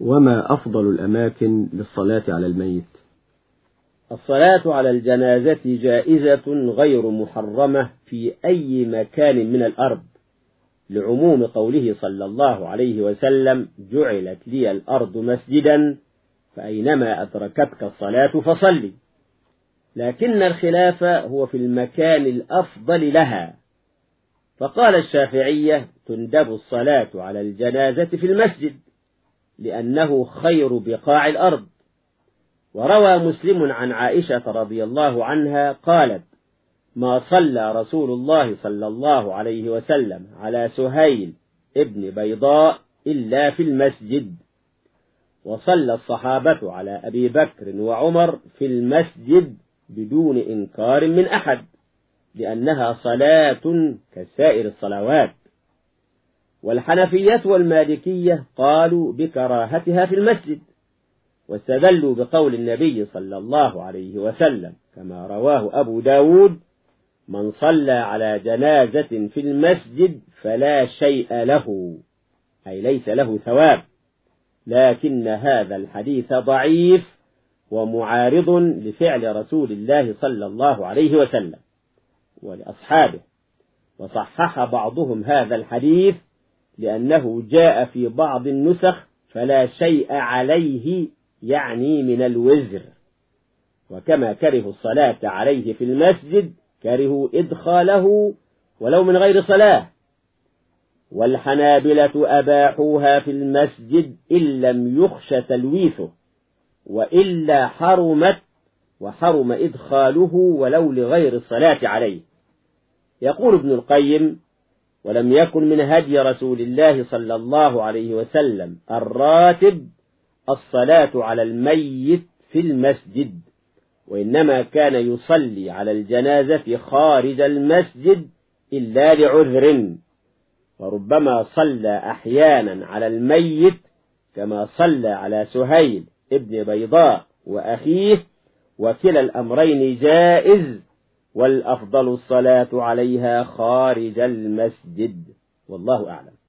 وما أفضل الأماكن للصلاة على الميت؟ الصلاة على الجنازة جائزة غير محرمة في أي مكان من الأرض. لعموم قوله صلى الله عليه وسلم جعلت لي الأرض مسجدا فأينما أدركتك الصلاة فصلي. لكن الخلاف هو في المكان الأفضل لها. فقال الشافعية تندب الصلاة على الجنازة في المسجد. لأنه خير بقاع الأرض. وروى مسلم عن عائشة رضي الله عنها قالت ما صلى رسول الله صلى الله عليه وسلم على سهيل ابن بيضاء إلا في المسجد. وصلى الصحابة على أبي بكر وعمر في المسجد بدون إنكار من أحد لأنها صلاة كسائر الصلوات. والحنفية والمالكية قالوا بكراهتها في المسجد واستدلوا بقول النبي صلى الله عليه وسلم كما رواه أبو داود من صلى على جنازة في المسجد فلا شيء له أي ليس له ثواب لكن هذا الحديث ضعيف ومعارض لفعل رسول الله صلى الله عليه وسلم ولأصحابه وصحح بعضهم هذا الحديث لأنه جاء في بعض النسخ فلا شيء عليه يعني من الوزر. وكما كرهوا الصلاة عليه في المسجد كرهوا إدخاله ولو من غير صلاة. والحنابلة أباحوها في المسجد إن لم يخش تلويثه وإلا حرمت وحرم إدخاله ولو لغير الصلاة عليه. يقول ابن القيم ولم يكن من هدي رسول الله صلى الله عليه وسلم الراتب الصلاة على الميت في المسجد وإنما كان يصلي على الجنازة خارج المسجد إلا لعذر وربما صلى أحيانا على الميت كما صلى على سهيل ابن بيضاء وأخيه وكلا الأمرين جائز والأفضل الصلاة عليها خارج المسجد. والله أعلم.